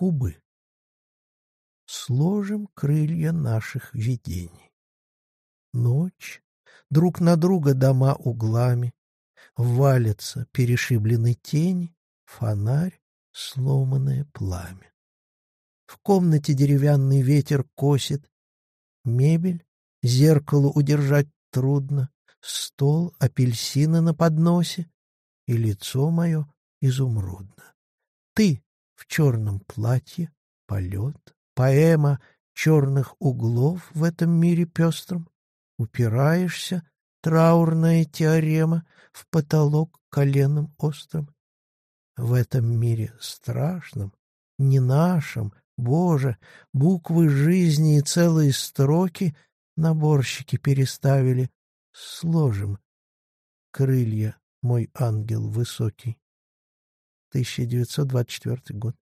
Кубы. Сложим крылья наших видений. Ночь, друг на друга дома углами, Валятся перешиблены тени, Фонарь, сломанное пламя. В комнате деревянный ветер косит, Мебель, зеркало удержать трудно, Стол, апельсины на подносе, И лицо мое изумрудно. Ты в черном платье, полет, Поэма черных углов в этом мире пестром, Упираешься, траурная теорема, В потолок коленом острым. В этом мире страшном, не нашем, Боже, буквы жизни и целые строки Наборщики переставили. Сложим крылья, мой ангел высокий. 1924 год.